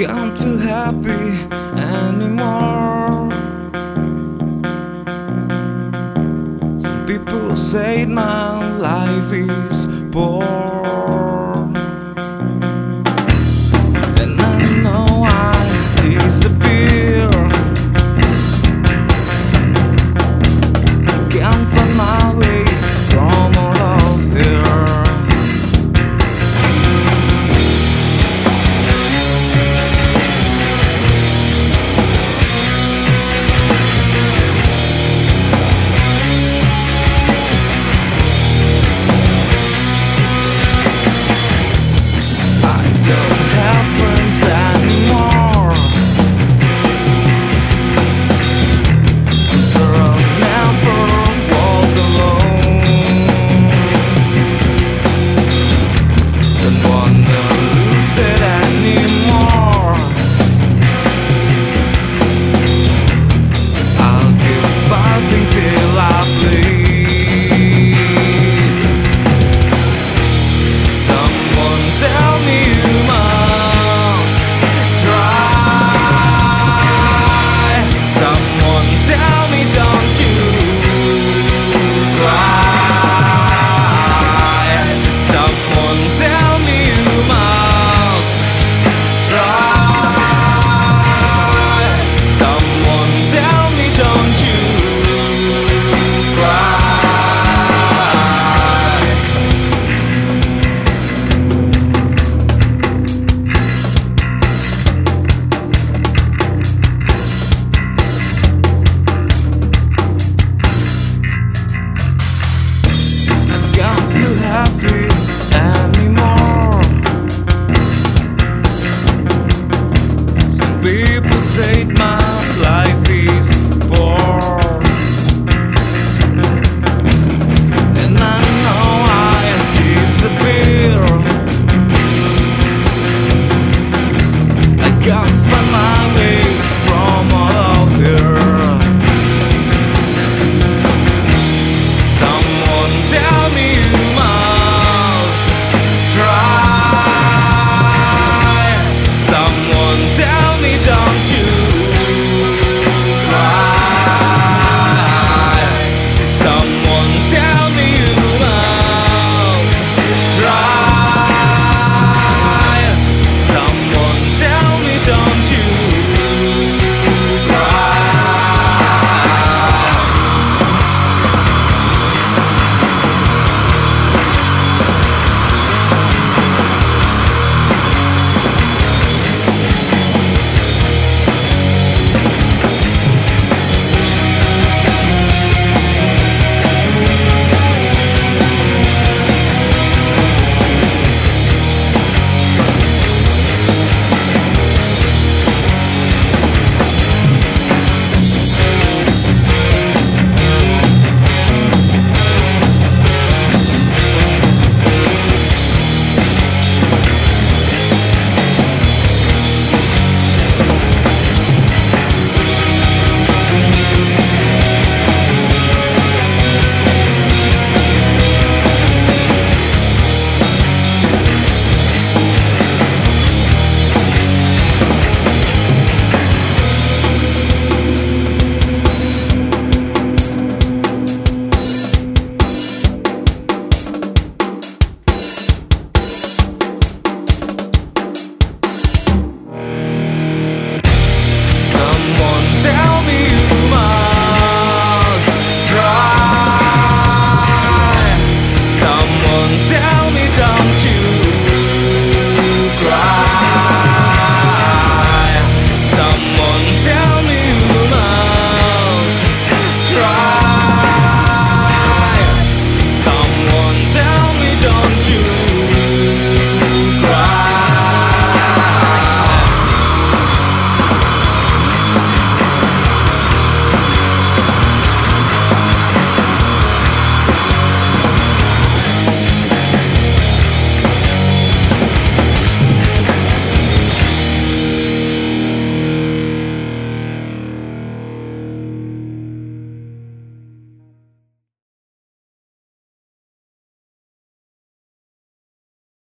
think I'm too happy anymore. Some people say my life is poor. My.